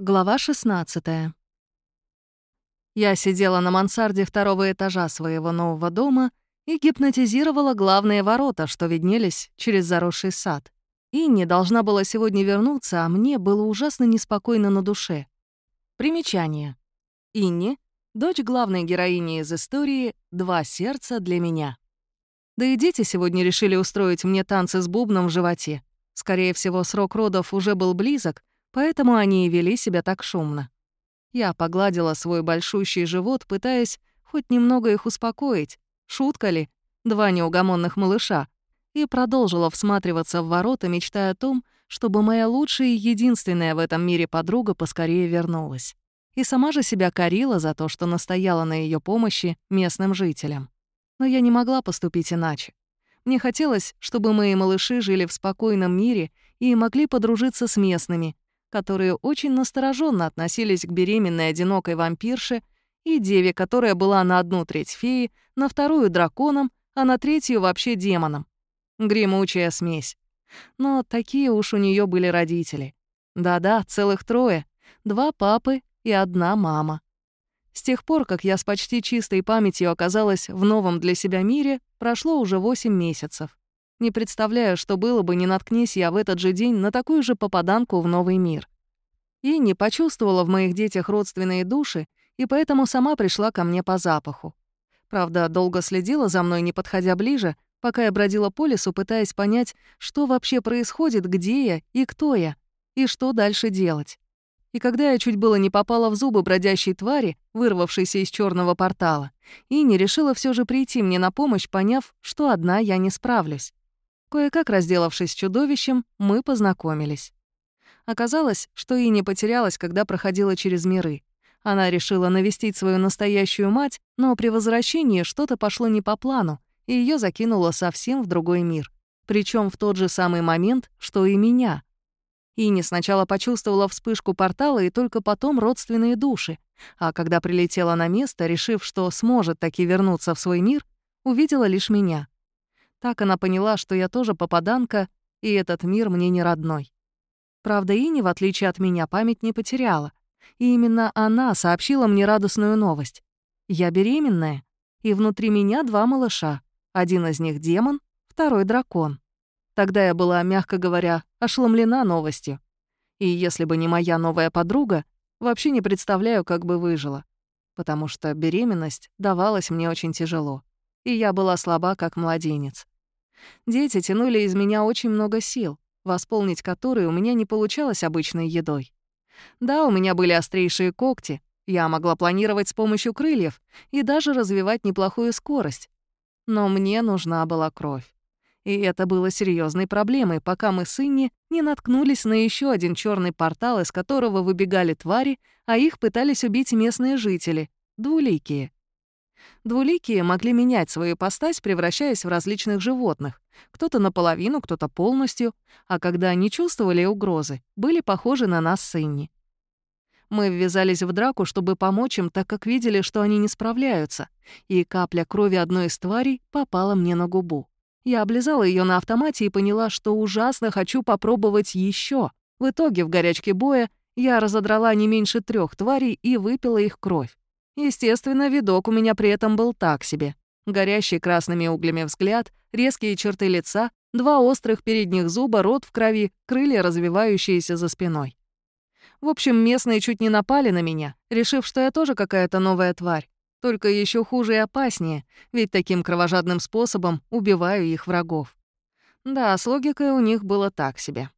Глава 16 Я сидела на мансарде второго этажа своего нового дома и гипнотизировала главные ворота, что виднелись через заросший сад. Инни должна была сегодня вернуться, а мне было ужасно неспокойно на душе. Примечание. Инни — дочь главной героини из истории «Два сердца для меня». Да и дети сегодня решили устроить мне танцы с бубном в животе. Скорее всего, срок родов уже был близок, Поэтому они и вели себя так шумно. Я погладила свой большущий живот, пытаясь хоть немного их успокоить. Шутка ли? Два неугомонных малыша. И продолжила всматриваться в ворота, мечтая о том, чтобы моя лучшая и единственная в этом мире подруга поскорее вернулась. И сама же себя корила за то, что настояла на ее помощи местным жителям. Но я не могла поступить иначе. Мне хотелось, чтобы мои малыши жили в спокойном мире и могли подружиться с местными, которые очень настороженно относились к беременной одинокой вампирше и деве, которая была на одну треть феи, на вторую — драконом, а на третью — вообще демоном. Гремучая смесь. Но такие уж у нее были родители. Да-да, целых трое. Два папы и одна мама. С тех пор, как я с почти чистой памятью оказалась в новом для себя мире, прошло уже восемь месяцев. Не представляю, что было бы, не наткнись я в этот же день на такую же попаданку в новый мир. И не почувствовала в моих детях родственные души, и поэтому сама пришла ко мне по запаху. Правда, долго следила за мной, не подходя ближе, пока я бродила по лесу, пытаясь понять, что вообще происходит, где я и кто я, и что дальше делать. И когда я чуть было не попала в зубы бродящей твари, вырвавшейся из черного портала, и не решила все же прийти мне на помощь, поняв, что одна я не справлюсь. Кое-как разделавшись чудовищем, мы познакомились. Оказалось, что и не потерялась, когда проходила через миры. Она решила навестить свою настоящую мать, но при возвращении что-то пошло не по плану, и ее закинуло совсем в другой мир. Причем в тот же самый момент, что и меня. Ини сначала почувствовала вспышку портала и только потом родственные души, а когда прилетела на место, решив, что сможет таки вернуться в свой мир, увидела лишь меня. Так она поняла, что я тоже попаданка, и этот мир мне не родной. Правда, Ини, в отличие от меня, память не потеряла. И именно она сообщила мне радостную новость. Я беременная, и внутри меня два малыша. Один из них демон, второй дракон. Тогда я была, мягко говоря, ошеломлена новостью. И если бы не моя новая подруга, вообще не представляю, как бы выжила. Потому что беременность давалась мне очень тяжело и я была слаба, как младенец. Дети тянули из меня очень много сил, восполнить которые у меня не получалось обычной едой. Да, у меня были острейшие когти, я могла планировать с помощью крыльев и даже развивать неплохую скорость. Но мне нужна была кровь. И это было серьезной проблемой, пока мы с Инни не наткнулись на еще один черный портал, из которого выбегали твари, а их пытались убить местные жители, двуликие. Двуликие могли менять свою постась, превращаясь в различных животных. Кто-то наполовину, кто-то полностью, а когда они чувствовали угрозы, были похожи на нас с Инни. Мы ввязались в драку, чтобы помочь им, так как видели, что они не справляются, и капля крови одной из тварей попала мне на губу. Я облизала ее на автомате и поняла, что ужасно хочу попробовать еще. В итоге в горячке боя я разодрала не меньше трех тварей и выпила их кровь. Естественно, видок у меня при этом был так себе. Горящий красными углями взгляд, резкие черты лица, два острых передних зуба, рот в крови, крылья, развивающиеся за спиной. В общем, местные чуть не напали на меня, решив, что я тоже какая-то новая тварь. Только еще хуже и опаснее, ведь таким кровожадным способом убиваю их врагов. Да, с логикой у них было так себе.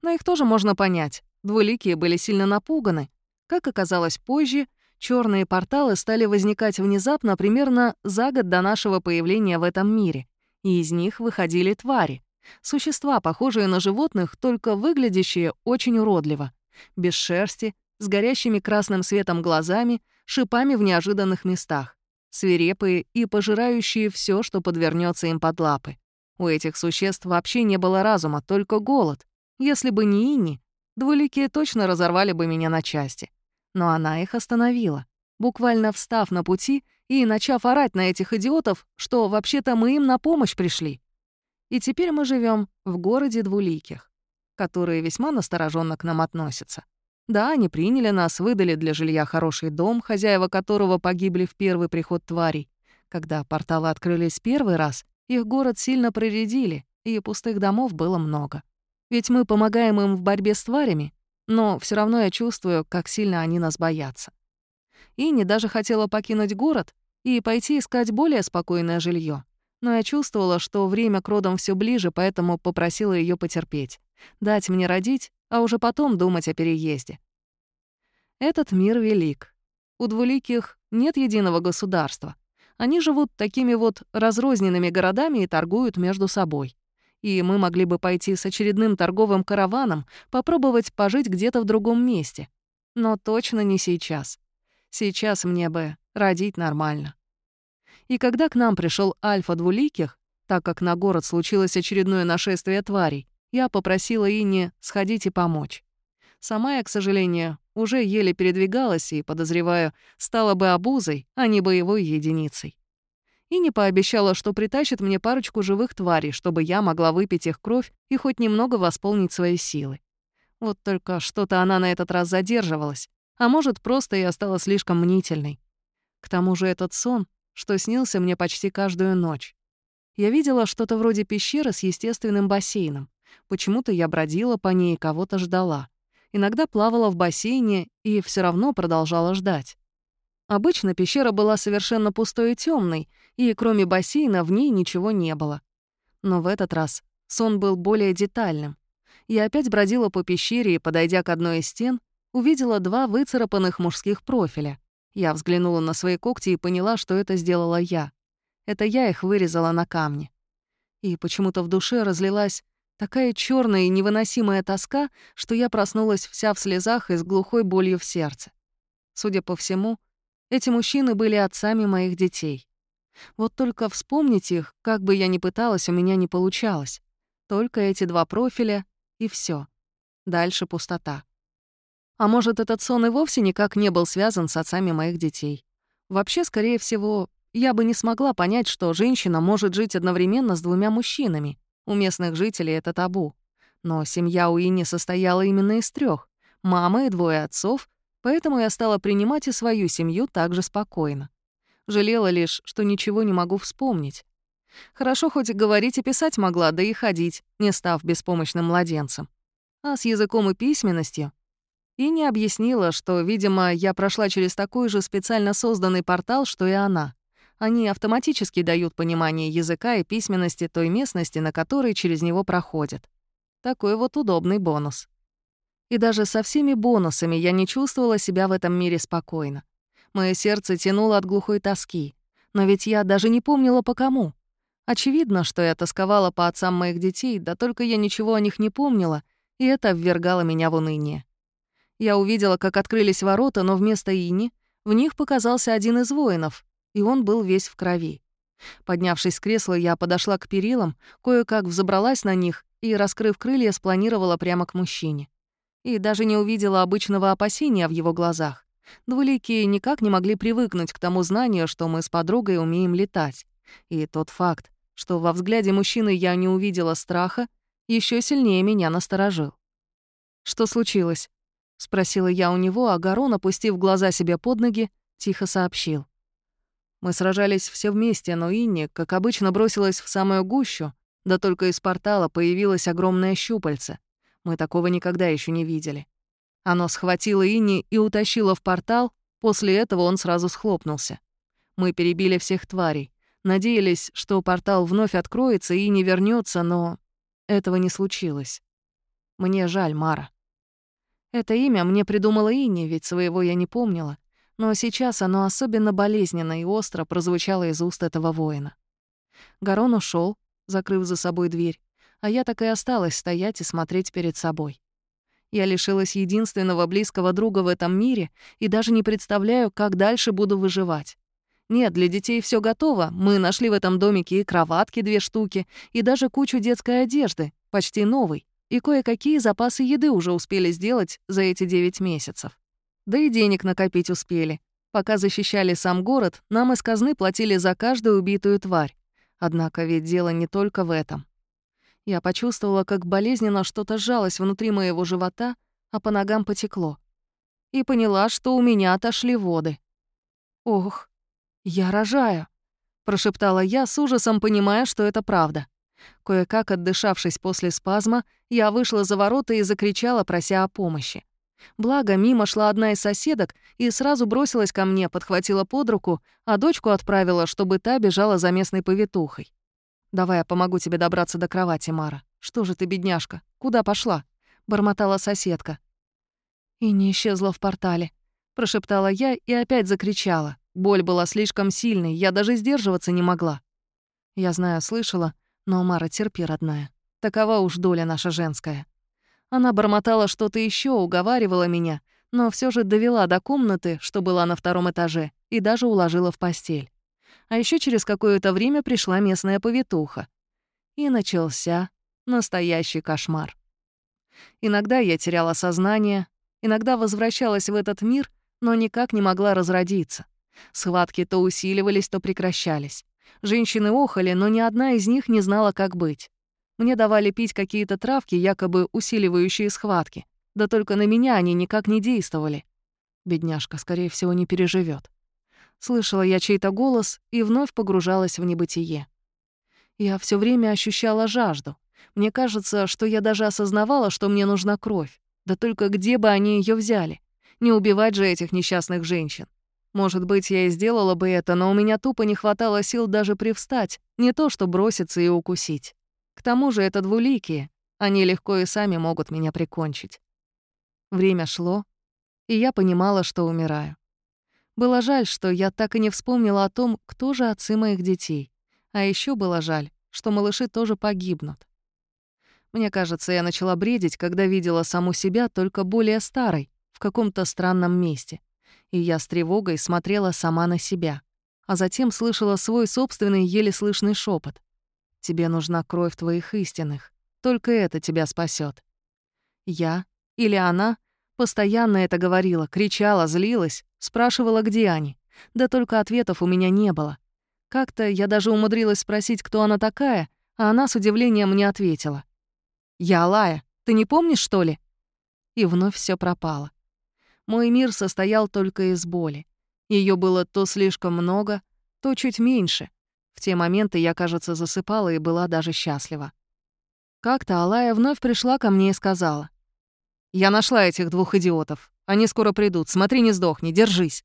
Но их тоже можно понять. Двуликие были сильно напуганы. Как оказалось позже, Черные порталы стали возникать внезапно примерно за год до нашего появления в этом мире, и из них выходили твари. Существа, похожие на животных, только выглядящие очень уродливо. Без шерсти, с горящими красным светом глазами, шипами в неожиданных местах. Свирепые и пожирающие все, что подвернется им под лапы. У этих существ вообще не было разума, только голод. Если бы не Инни, двуликие точно разорвали бы меня на части но она их остановила, буквально встав на пути и начав орать на этих идиотов, что вообще-то мы им на помощь пришли. И теперь мы живем в городе двуликих, которые весьма настороженно к нам относятся. Да, они приняли нас, выдали для жилья хороший дом, хозяева которого погибли в первый приход тварей. Когда порталы открылись первый раз, их город сильно проредили, и пустых домов было много. Ведь мы помогаем им в борьбе с тварями, но все равно я чувствую, как сильно они нас боятся. Инни даже хотела покинуть город и пойти искать более спокойное жилье. Но я чувствовала, что время к родам все ближе, поэтому попросила ее потерпеть, дать мне родить, а уже потом думать о переезде. Этот мир велик. У двуликих нет единого государства. Они живут такими вот разрозненными городами и торгуют между собой. И мы могли бы пойти с очередным торговым караваном, попробовать пожить где-то в другом месте. Но точно не сейчас. Сейчас мне бы родить нормально. И когда к нам пришел Альфа Двуликих, так как на город случилось очередное нашествие тварей, я попросила Инне сходить и помочь. Сама я, к сожалению, уже еле передвигалась и, подозреваю, стала бы обузой, а не боевой единицей и не пообещала, что притащит мне парочку живых тварей, чтобы я могла выпить их кровь и хоть немного восполнить свои силы. Вот только что-то она на этот раз задерживалась, а может, просто я стала слишком мнительной. К тому же этот сон, что снился мне почти каждую ночь. Я видела что-то вроде пещеры с естественным бассейном. Почему-то я бродила по ней и кого-то ждала. Иногда плавала в бассейне и все равно продолжала ждать. Обычно пещера была совершенно пустой и темной, и кроме бассейна в ней ничего не было. Но в этот раз сон был более детальным. Я опять бродила по пещере и, подойдя к одной из стен, увидела два выцарапанных мужских профиля. Я взглянула на свои когти и поняла, что это сделала я. Это я их вырезала на камне. И почему-то в душе разлилась такая черная и невыносимая тоска, что я проснулась вся в слезах и с глухой болью в сердце. Судя по всему, эти мужчины были отцами моих детей. Вот только вспомнить их, как бы я ни пыталась, у меня не получалось. Только эти два профиля — и все. Дальше пустота. А может, этот сон и вовсе никак не был связан с отцами моих детей. Вообще, скорее всего, я бы не смогла понять, что женщина может жить одновременно с двумя мужчинами. У местных жителей это табу. Но семья Уинни состояла именно из трех: мама и двое отцов, Поэтому я стала принимать и свою семью так же спокойно. Жалела лишь, что ничего не могу вспомнить. Хорошо хоть говорить и писать могла, да и ходить, не став беспомощным младенцем. А с языком и письменностью и не объяснила, что, видимо, я прошла через такой же специально созданный портал, что и она. Они автоматически дают понимание языка и письменности той местности, на которой через него проходят. Такой вот удобный бонус. И даже со всеми бонусами я не чувствовала себя в этом мире спокойно. Мое сердце тянуло от глухой тоски. Но ведь я даже не помнила по кому. Очевидно, что я тосковала по отцам моих детей, да только я ничего о них не помнила, и это ввергало меня в уныние. Я увидела, как открылись ворота, но вместо Ини в них показался один из воинов, и он был весь в крови. Поднявшись с кресла, я подошла к перилам, кое-как взобралась на них и, раскрыв крылья, спланировала прямо к мужчине и даже не увидела обычного опасения в его глазах. Двуликие никак не могли привыкнуть к тому знанию, что мы с подругой умеем летать. И тот факт, что во взгляде мужчины я не увидела страха, еще сильнее меня насторожил. «Что случилось?» — спросила я у него, а Гарон, опустив глаза себе под ноги, тихо сообщил. Мы сражались все вместе, но Инни, как обычно, бросилась в самую гущу, да только из портала появилось огромное щупальце. Мы такого никогда еще не видели. Оно схватило Инни и утащило в портал, после этого он сразу схлопнулся. Мы перебили всех тварей. Надеялись, что портал вновь откроется и не вернется, но этого не случилось. Мне жаль, Мара. Это имя мне придумала Инни, ведь своего я не помнила, но сейчас оно особенно болезненно и остро прозвучало из уст этого воина. Гарон ушел, закрыв за собой дверь, а я так и осталась стоять и смотреть перед собой. Я лишилась единственного близкого друга в этом мире и даже не представляю, как дальше буду выживать. Нет, для детей все готово. Мы нашли в этом домике и кроватки две штуки, и даже кучу детской одежды, почти новой, и кое-какие запасы еды уже успели сделать за эти 9 месяцев. Да и денег накопить успели. Пока защищали сам город, нам из казны платили за каждую убитую тварь. Однако ведь дело не только в этом. Я почувствовала, как болезненно что-то сжалось внутри моего живота, а по ногам потекло. и поняла, что у меня отошли воды. «Ох, я рожаю», — прошептала я с ужасом, понимая, что это правда. Кое-как отдышавшись после спазма, я вышла за ворота и закричала, прося о помощи. Благо, мимо шла одна из соседок и сразу бросилась ко мне, подхватила под руку, а дочку отправила, чтобы та бежала за местной повитухой. «Давай я помогу тебе добраться до кровати, Мара. Что же ты, бедняжка, куда пошла?» — бормотала соседка. «И не исчезла в портале», — прошептала я и опять закричала. Боль была слишком сильной, я даже сдерживаться не могла. Я знаю, слышала, но, Мара, терпи, родная. Такова уж доля наша женская. Она бормотала что-то еще, уговаривала меня, но все же довела до комнаты, что была на втором этаже, и даже уложила в постель. А еще через какое-то время пришла местная повитуха. И начался настоящий кошмар. Иногда я теряла сознание, иногда возвращалась в этот мир, но никак не могла разродиться. Схватки то усиливались, то прекращались. Женщины охали, но ни одна из них не знала, как быть. Мне давали пить какие-то травки, якобы усиливающие схватки. Да только на меня они никак не действовали. Бедняжка, скорее всего, не переживет. Слышала я чей-то голос и вновь погружалась в небытие. Я все время ощущала жажду. Мне кажется, что я даже осознавала, что мне нужна кровь. Да только где бы они ее взяли? Не убивать же этих несчастных женщин. Может быть, я и сделала бы это, но у меня тупо не хватало сил даже привстать, не то что броситься и укусить. К тому же это двуликие, они легко и сами могут меня прикончить. Время шло, и я понимала, что умираю. Было жаль, что я так и не вспомнила о том, кто же отцы моих детей. А еще было жаль, что малыши тоже погибнут. Мне кажется, я начала бредить, когда видела саму себя только более старой, в каком-то странном месте. И я с тревогой смотрела сама на себя. А затем слышала свой собственный еле слышный шепот: Тебе нужна кровь твоих истинных. Только это тебя спасет. Я или она постоянно это говорила, кричала, злилась, спрашивала, где они. Да только ответов у меня не было. Как-то я даже умудрилась спросить, кто она такая, а она с удивлением мне ответила. «Я Алая, ты не помнишь, что ли?» И вновь все пропало. Мой мир состоял только из боли. Ее было то слишком много, то чуть меньше, в те моменты я, кажется, засыпала и была даже счастлива. Как-то Алая вновь пришла ко мне и сказала. «Я нашла этих двух идиотов. Они скоро придут. Смотри, не сдохни, держись».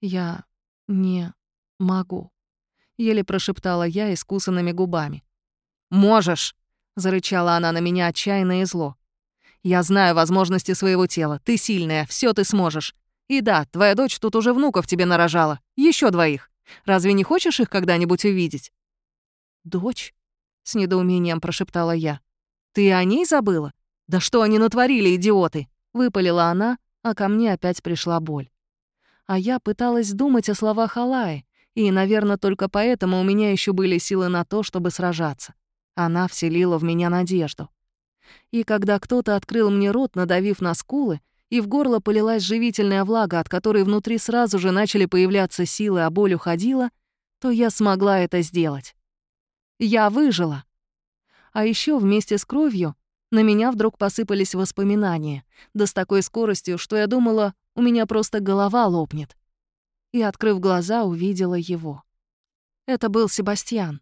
«Я не могу», — еле прошептала я искусанными губами. «Можешь!» — зарычала она на меня отчаянно и зло. «Я знаю возможности своего тела. Ты сильная, все ты сможешь. И да, твоя дочь тут уже внуков тебе нарожала. Еще двоих. Разве не хочешь их когда-нибудь увидеть?» «Дочь?» — с недоумением прошептала я. «Ты о ней забыла? Да что они натворили, идиоты?» — выпалила она, а ко мне опять пришла боль. А я пыталась думать о словах Алаи, и, наверное, только поэтому у меня еще были силы на то, чтобы сражаться. Она вселила в меня надежду. И когда кто-то открыл мне рот, надавив на скулы, и в горло полилась живительная влага, от которой внутри сразу же начали появляться силы, а боль уходила, то я смогла это сделать. Я выжила. А еще вместе с кровью на меня вдруг посыпались воспоминания, да с такой скоростью, что я думала, у меня просто голова лопнет. И, открыв глаза, увидела его. Это был Себастьян.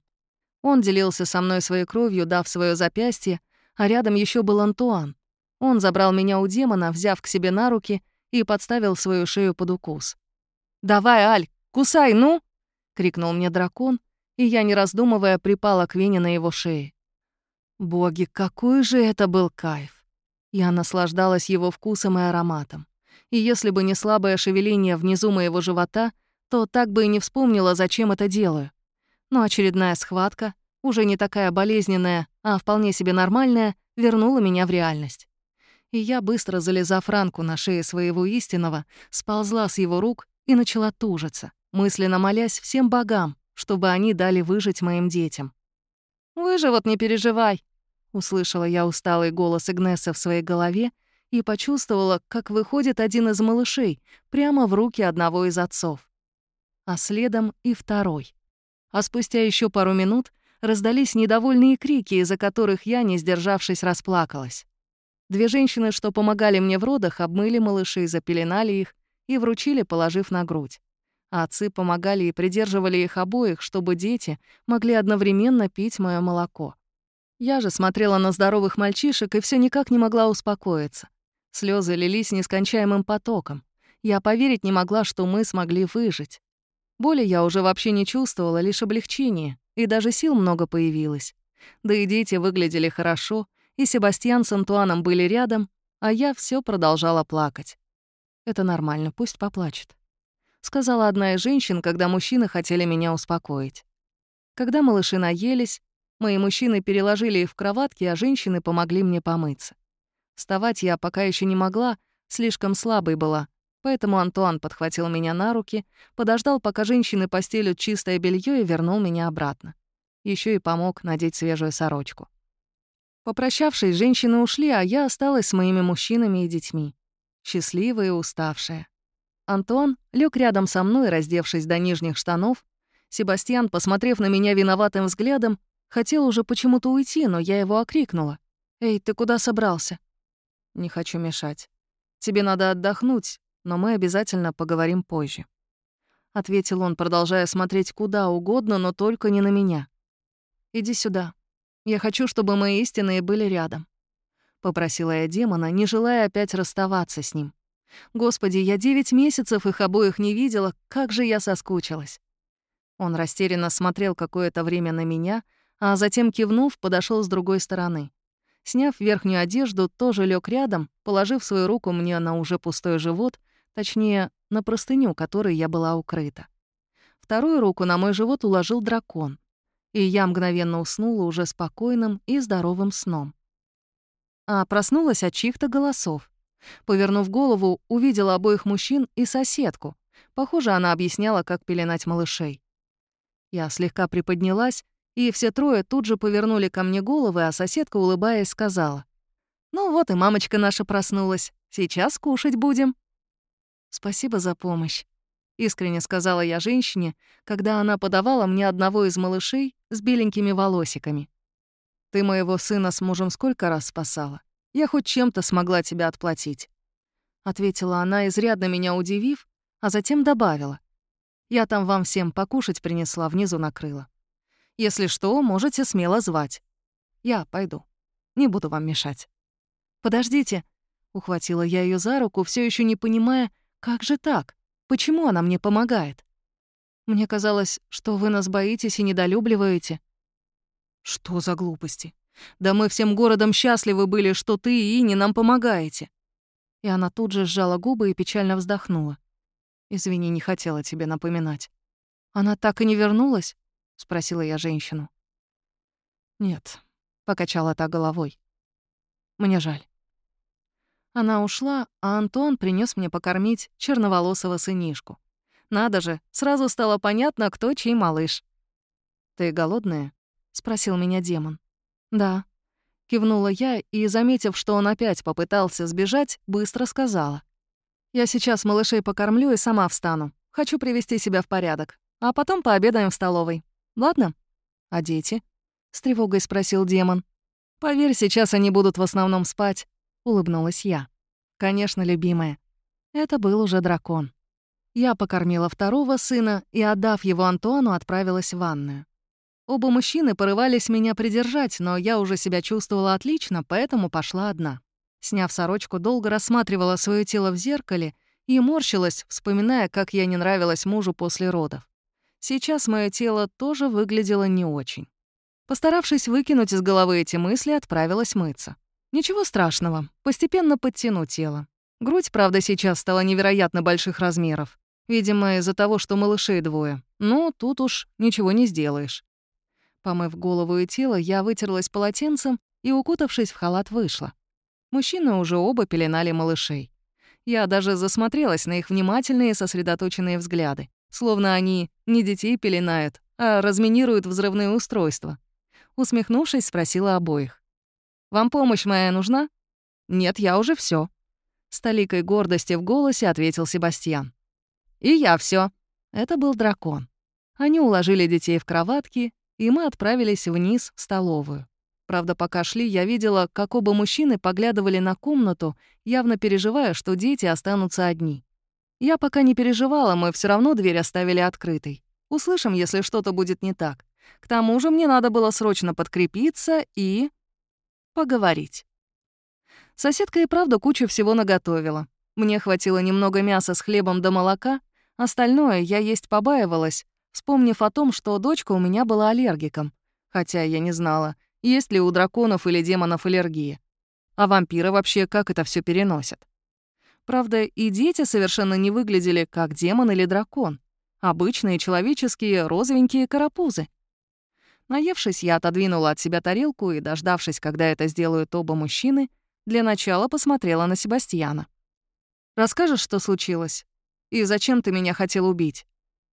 Он делился со мной своей кровью, дав свое запястье, а рядом еще был Антуан. Он забрал меня у демона, взяв к себе на руки и подставил свою шею под укус. «Давай, Аль, кусай, ну!» — крикнул мне дракон, и я, не раздумывая, припала к вене на его шее. Боги, какой же это был кайф! Я наслаждалась его вкусом и ароматом. И если бы не слабое шевеление внизу моего живота, то так бы и не вспомнила, зачем это делаю. Но очередная схватка, уже не такая болезненная, а вполне себе нормальная, вернула меня в реальность и я, быстро залезав ранку на шее своего истинного, сползла с его рук и начала тужиться, мысленно молясь всем богам, чтобы они дали выжить моим детям. «Выживут, не переживай!» Услышала я усталый голос Игнеса в своей голове и почувствовала, как выходит один из малышей прямо в руки одного из отцов. А следом и второй. А спустя еще пару минут раздались недовольные крики, из-за которых я, не сдержавшись, расплакалась. Две женщины, что помогали мне в родах, обмыли малышей, запеленали их и вручили, положив на грудь. А отцы помогали и придерживали их обоих, чтобы дети могли одновременно пить мое молоко. Я же смотрела на здоровых мальчишек и все никак не могла успокоиться. Слезы лились нескончаемым потоком. Я поверить не могла, что мы смогли выжить. Боли я уже вообще не чувствовала, лишь облегчение, и даже сил много появилось. Да и дети выглядели хорошо, и Себастьян с Антуаном были рядом, а я все продолжала плакать. «Это нормально, пусть поплачет», — сказала одна из женщин, когда мужчины хотели меня успокоить. Когда малыши наелись, мои мужчины переложили их в кроватки, а женщины помогли мне помыться. Вставать я пока еще не могла, слишком слабой была, поэтому Антуан подхватил меня на руки, подождал, пока женщины постелят чистое белье и вернул меня обратно. Еще и помог надеть свежую сорочку. Попрощавшись, женщины ушли, а я осталась с моими мужчинами и детьми. Счастливая и уставшая. Антон лег рядом со мной, раздевшись до нижних штанов. Себастьян, посмотрев на меня виноватым взглядом, хотел уже почему-то уйти, но я его окрикнула. «Эй, ты куда собрался?» «Не хочу мешать. Тебе надо отдохнуть, но мы обязательно поговорим позже». Ответил он, продолжая смотреть куда угодно, но только не на меня. «Иди сюда», я хочу, чтобы мои истинные были рядом. Попросила я демона, не желая опять расставаться с ним. Господи, я девять месяцев их обоих не видела, как же я соскучилась. Он растерянно смотрел какое-то время на меня, а затем, кивнув, подошел с другой стороны. Сняв верхнюю одежду, тоже лег рядом, положив свою руку мне на уже пустой живот, точнее, на простыню, которой я была укрыта. Вторую руку на мой живот уложил дракон и я мгновенно уснула уже спокойным и здоровым сном. А проснулась от чьих-то голосов. Повернув голову, увидела обоих мужчин и соседку. Похоже, она объясняла, как пеленать малышей. Я слегка приподнялась, и все трое тут же повернули ко мне головы, а соседка, улыбаясь, сказала. «Ну вот и мамочка наша проснулась. Сейчас кушать будем». «Спасибо за помощь», — искренне сказала я женщине, когда она подавала мне одного из малышей с беленькими волосиками. «Ты моего сына с мужем сколько раз спасала? Я хоть чем-то смогла тебя отплатить». Ответила она, изрядно меня удивив, а затем добавила. «Я там вам всем покушать принесла, внизу накрыла. Если что, можете смело звать. Я пойду. Не буду вам мешать». «Подождите», — ухватила я ее за руку, все еще не понимая, как же так? Почему она мне помогает? Мне казалось, что вы нас боитесь и недолюбливаете. Что за глупости? Да мы всем городом счастливы были, что ты и Ини нам помогаете. И она тут же сжала губы и печально вздохнула. Извини, не хотела тебе напоминать. Она так и не вернулась? спросила я женщину. Нет, покачала та головой. Мне жаль. Она ушла, а Антон принес мне покормить черноволосого сынишку. Надо же, сразу стало понятно, кто чей малыш. «Ты голодная?» — спросил меня демон. «Да». Кивнула я и, заметив, что он опять попытался сбежать, быстро сказала. «Я сейчас малышей покормлю и сама встану. Хочу привести себя в порядок. А потом пообедаем в столовой. Ладно?» «А дети?» — с тревогой спросил демон. «Поверь, сейчас они будут в основном спать. — улыбнулась я. «Конечно, любимая. Это был уже дракон». Я покормила второго сына и, отдав его Антуану, отправилась в ванную. Оба мужчины порывались меня придержать, но я уже себя чувствовала отлично, поэтому пошла одна. Сняв сорочку, долго рассматривала свое тело в зеркале и морщилась, вспоминая, как я не нравилась мужу после родов. Сейчас мое тело тоже выглядело не очень. Постаравшись выкинуть из головы эти мысли, отправилась мыться. Ничего страшного, постепенно подтяну тело. Грудь, правда, сейчас стала невероятно больших размеров. Видимо, из-за того, что малышей двое. Но тут уж ничего не сделаешь. Помыв голову и тело, я вытерлась полотенцем и, укутавшись в халат, вышла. Мужчины уже оба пеленали малышей. Я даже засмотрелась на их внимательные сосредоточенные взгляды, словно они не детей пеленают, а разминируют взрывные устройства. Усмехнувшись, спросила обоих. Вам помощь моя нужна?» «Нет, я уже все. С толикой гордости в голосе ответил Себастьян. «И я все. Это был дракон. Они уложили детей в кроватки, и мы отправились вниз в столовую. Правда, пока шли, я видела, как оба мужчины поглядывали на комнату, явно переживая, что дети останутся одни. Я пока не переживала, мы все равно дверь оставили открытой. Услышим, если что-то будет не так. К тому же мне надо было срочно подкрепиться и... поговорить. Соседка и правда кучу всего наготовила. Мне хватило немного мяса с хлебом до молока, остальное я есть побаивалась, вспомнив о том, что дочка у меня была аллергиком, хотя я не знала, есть ли у драконов или демонов аллергия. А вампиры вообще как это все переносят? Правда, и дети совершенно не выглядели как демон или дракон. Обычные человеческие розовенькие карапузы. Наевшись, я отодвинула от себя тарелку и, дождавшись, когда это сделают оба мужчины, для начала посмотрела на Себастьяна. «Расскажешь, что случилось? И зачем ты меня хотел убить?»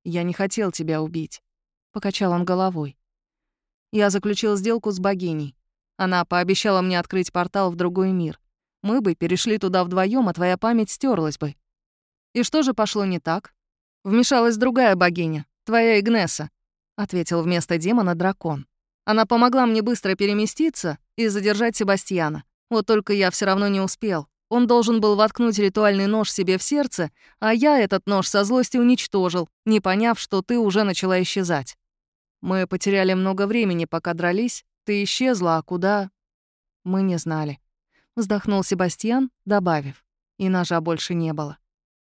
«Я не хотел тебя убить», — покачал он головой. «Я заключил сделку с богиней. Она пообещала мне открыть портал в другой мир. Мы бы перешли туда вдвоем, а твоя память стерлась бы. И что же пошло не так? Вмешалась другая богиня, твоя Игнеса, ответил вместо демона дракон. Она помогла мне быстро переместиться и задержать Себастьяна. Вот только я все равно не успел. Он должен был воткнуть ритуальный нож себе в сердце, а я этот нож со злости уничтожил, не поняв, что ты уже начала исчезать. Мы потеряли много времени, пока дрались. Ты исчезла, а куда? Мы не знали вздохнул Себастьян, добавив. И ножа больше не было.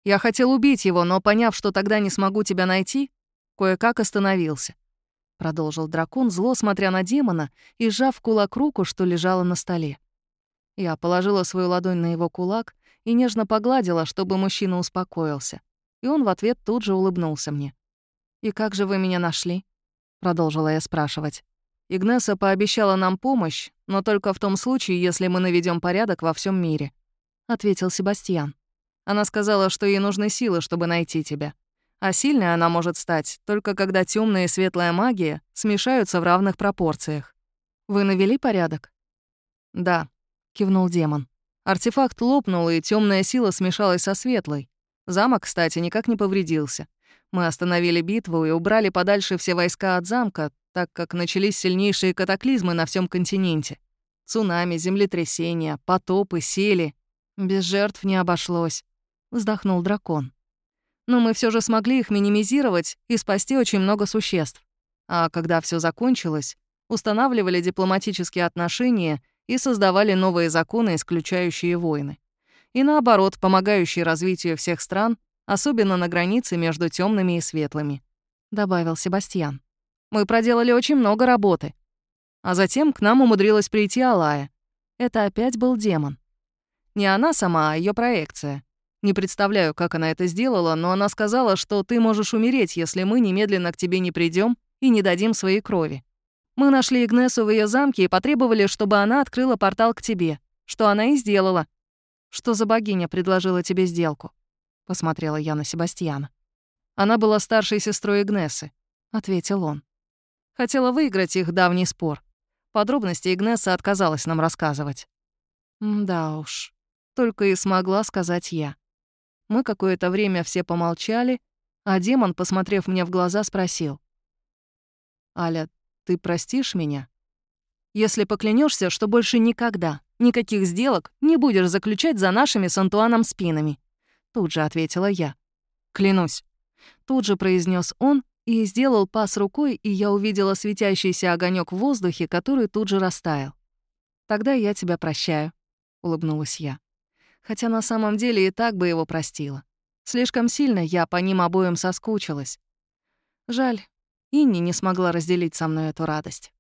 Я хотел убить его, но, поняв, что тогда не смогу тебя найти, кое-как остановился. Продолжил дракон, зло смотря на демона и сжав кулак руку, что лежала на столе. Я положила свою ладонь на его кулак и нежно погладила, чтобы мужчина успокоился. И он в ответ тут же улыбнулся мне. «И как же вы меня нашли?» — продолжила я спрашивать. Игнеса пообещала нам помощь, но только в том случае, если мы наведем порядок во всем мире», — ответил Себастьян. «Она сказала, что ей нужны силы, чтобы найти тебя. А сильной она может стать, только когда темная и светлая магия смешаются в равных пропорциях. Вы навели порядок?» «Да», — кивнул демон. Артефакт лопнул, и темная сила смешалась со светлой. Замок, кстати, никак не повредился. Мы остановили битву и убрали подальше все войска от замка, так как начались сильнейшие катаклизмы на всем континенте. Цунами, землетрясения, потопы, сели. Без жертв не обошлось, вздохнул дракон. Но мы все же смогли их минимизировать и спасти очень много существ. А когда все закончилось, устанавливали дипломатические отношения и создавали новые законы, исключающие войны. И наоборот, помогающие развитию всех стран, особенно на границе между темными и светлыми, добавил Себастьян. Мы проделали очень много работы. А затем к нам умудрилась прийти Алая. Это опять был демон. Не она сама, а ее проекция. Не представляю, как она это сделала, но она сказала, что ты можешь умереть, если мы немедленно к тебе не придем и не дадим своей крови. Мы нашли Игнесу в ее замке и потребовали, чтобы она открыла портал к тебе, что она и сделала. Что за богиня предложила тебе сделку? Посмотрела я на Себастьяна. Она была старшей сестрой Игнесы, ответил он. Хотела выиграть их давний спор. Подробности Игнесса отказалась нам рассказывать. Да уж, только и смогла сказать я. Мы какое-то время все помолчали, а демон, посмотрев мне в глаза, спросил. «Аля, ты простишь меня? Если поклянешься, что больше никогда, никаких сделок не будешь заключать за нашими с Антуаном спинами?» Тут же ответила я. «Клянусь». Тут же произнес он и сделал пас рукой, и я увидела светящийся огонек в воздухе, который тут же растаял. «Тогда я тебя прощаю», — улыбнулась я. Хотя на самом деле и так бы его простила. Слишком сильно я по ним обоим соскучилась. Жаль, Инни не смогла разделить со мной эту радость.